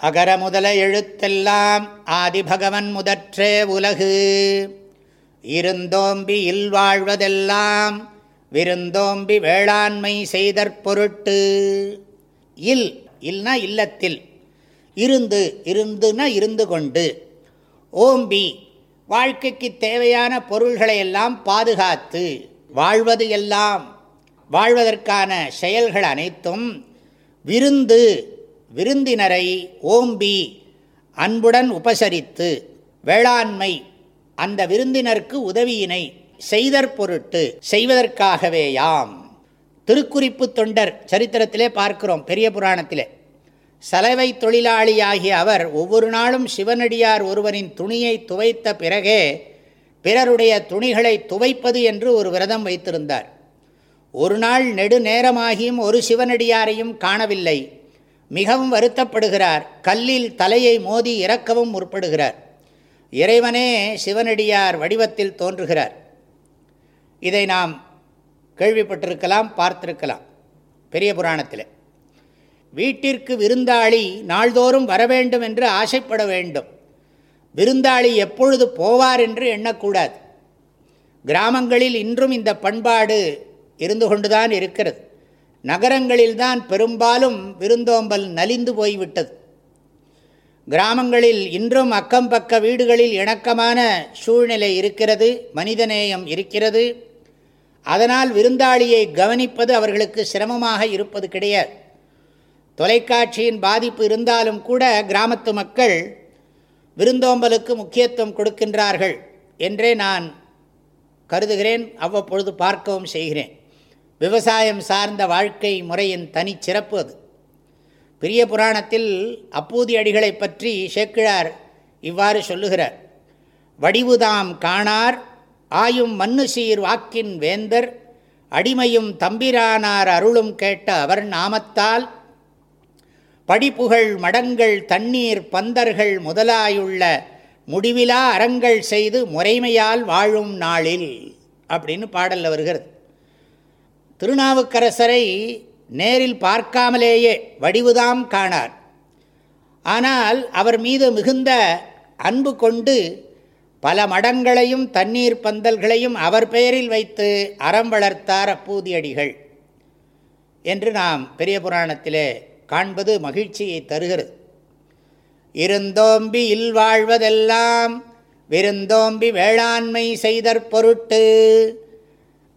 அகர முதல எழுத்தெல்லாம் ஆதிபகவன் முதற்றே உலகு. இருந்தோம்பி இல்வாழ்வதெல்லாம் விருந்தோம்பி வேளாண்மை செய்தற் பொருட்டு. இல் இல்னா இல்லத்தில். இருந்து இருந்துனா இருந்து கொண்டு. ஓம்பி வாழ்க்கைக்கு தேவையான பொருள்களை எல்லாம் பாதுகாத்து வாழ்வது எல்லாம் வாழ்வதற்கான செயல்கள் அனைத்தும் விருந்து விருந்தினரை ஓம்பி அன்புடன் உபசரித்து வேளாண்மை அந்த விருந்தினருக்கு உதவியினை செய்தற் பொருட்டு செய்வதற்காகவேயாம். திருக்குறிப்பு தொண்டர் சரித்திரத்திலே பார்க்கிறோம் பெரிய புராணத்திலே. சலவை தொழிலாளியாகிய அவர் ஒவ்வொரு நாளும் சிவனடியார் ஒருவரின் துணியை துவைத்த பிறகே பிறருடைய துணிகளை துவைப்பது என்று ஒரு விரதம் வைத்திருந்தார். ஒரு நாள் நெடு நேரமாகியும் ஒரு சிவனடியாரையும் காணவில்லை. மிகவும் வருத்தப்படுகிறார். கல்லில் தலையை மோதி இறக்கவும் முற்படுகிறார். இறைவனே சிவனடியார் வடிவத்தில் தோன்றுகிறார். இதை நாம் கேள்விப்பட்டிருக்கலாம் பார்த்திருக்கலாம். பெரிய புராணத்தில். வீட்டிற்கு விருந்தாளி நாள்தோறும் வரவேண்டும் என்று ஆசைப்பட வேண்டும். விருந்தாளி எப்பொழுது போவார் என்று எண்ணக்கூடாது. கிராமங்களில் இன்றும் இந்த பண்பாடு இருந்து கொண்டுதான் இருக்கிறது. நகரங்களில்தான் பெரும்பாலும் விருந்தோம்பல் நலிந்து போய்விட்டது. கிராமங்களில் இன்றும் அக்கம் பக்க வீடுகளில் இணக்கமான சூழ்நிலை இருக்கிறது மனிதநேயம் இருக்கிறது. அதனால் விருந்தாளியை கவனிப்பது அவர்களுக்கு சிரமமாக இருப்பது கிடையாது. தொலைக்காட்சியின் பாதிப்பு இருந்தாலும் கூட கிராமத்து மக்கள் விருந்தோம்பலுக்கு முக்கியத்துவம் கொடுக்கின்றார்கள் என்றே நான் கருதுகிறேன் அவ்வப்பொழுது பார்க்கவும் செய்கிறேன். விவசாயம் சார்ந்த வாழ்க்கை முறையின் தனிச்சிறப்பு அது. பெரிய புராணத்தில் அப்பூதி அடிகளை பற்றி சேக்கிழார் இவ்வாறு சொல்லுகிறார். வடிவுதாம் காணார் ஆயும் மண்ணு சீர் வாக்கின் வேந்தர் அடிமையும் தம்பிரானார் அருளும் கேட்ட அவர் நாமத்தால் படிப்புகள் மடங்கள் தண்ணீர் பந்தர்கள் முதலாயுள்ள முடிவிலா அறங்கள் செய்து முறைமையால் வாழும் நாளில் அப்படின்னு பாடலில் வருகிறது. திருநாவுக்கரசரை நேரில் பார்க்காமலேயே வடிவுதாம் காணார். ஆனால் அவர் மீது மிகுந்த அன்பு கொண்டு பல மடங்களையும் தண்ணீர் பந்தல்களையும் அவர் பெயரில் வைத்து அறம் வளர்த்தார் அப்பூதியடிகள் என்று நாம் பெரிய புராணத்திலே காண்பது மகிழ்ச்சியை தருகிறது. இருந்தோம்பி இல்வாழ்வதெல்லாம் விருந்தோம்பி வேளாண்மை செய்தற் பொருட்டு